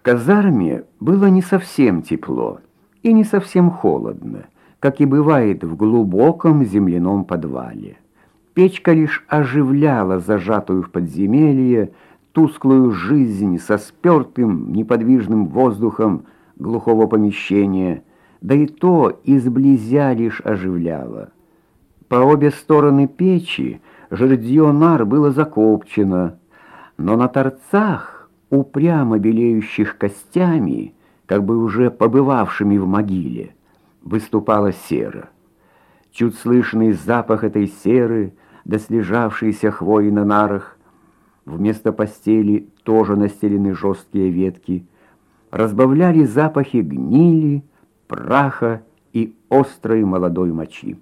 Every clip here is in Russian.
В казарме было не совсем тепло и не совсем холодно, как и бывает в глубоком земляном подвале. Печка лишь оживляла зажатую в подземелье тусклую жизнь со спертым неподвижным воздухом глухого помещения, да и то изблизя лишь оживляла. По обе стороны печи жердье нар было закопчено, но на торцах, упрямо белеющих костями, как бы уже побывавшими в могиле, выступала сера. Чуть слышный запах этой серы, да слежавшейся хвои на нарах, вместо постели тоже настелены жесткие ветки, разбавляли запахи гнили, праха и острой молодой мочи.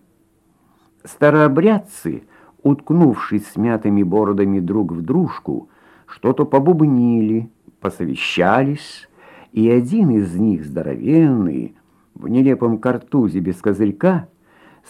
Старообрядцы, уткнувшись смятыми бородами друг в дружку, что-то побубнили, посовещались, и один из них, здоровенный, в нелепом картузе без козырька,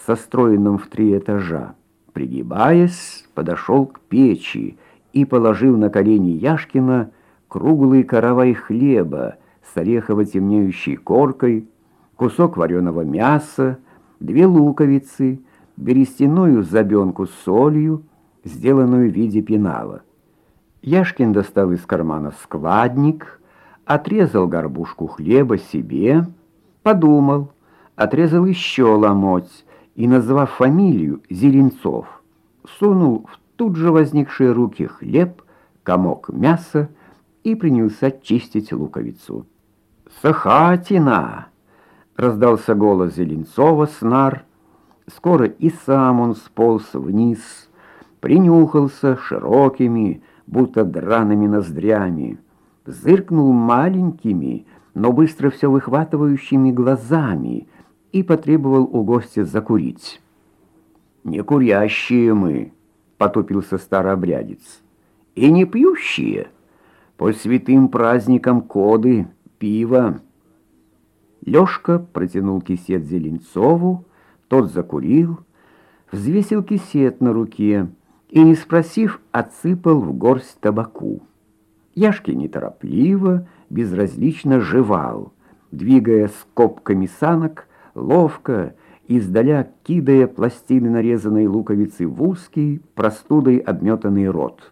состроенном в три этажа, пригибаясь, подошел к печи и положил на колени Яшкина круглый каравай хлеба с орехово-темнеющей коркой, кусок вареного мяса, две луковицы, берестяную забенку с солью, сделанную в виде пенала. Яшкин достал из кармана складник, отрезал горбушку хлеба себе, подумал, отрезал еще ломоть и, назвав фамилию Зеленцов, сунул в тут же возникшие руки хлеб, комок мяса и принялся чистить луковицу. «Сахатина!» — раздался голос Зеленцова снар. Скоро и сам он сполз вниз, принюхался широкими, будто драными ноздрями, зыркнул маленькими, но быстро все выхватывающими глазами и потребовал у гостя закурить. «Не курящие мы», — потупился старообрядец, — «и не пьющие. По святым праздникам коды, пиво». Лёшка протянул кисет Зеленцову, тот закурил, взвесил кисет на руке и, не спросив, отсыпал в горсть табаку. Яшки неторопливо, безразлично жевал, двигая скобками санок, ловко, издаля кидая пластины нарезанной луковицы в узкий, простудой обметанный рот.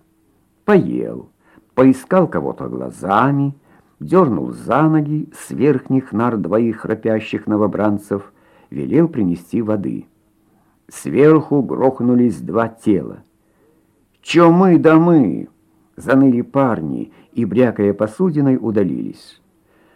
Поел, поискал кого-то глазами, дернул за ноги с верхних нар двоих храпящих новобранцев, велел принести воды. Сверху грохнулись два тела. «Чё мы да мы?» Заныли парни и, брякая посудиной, удалились.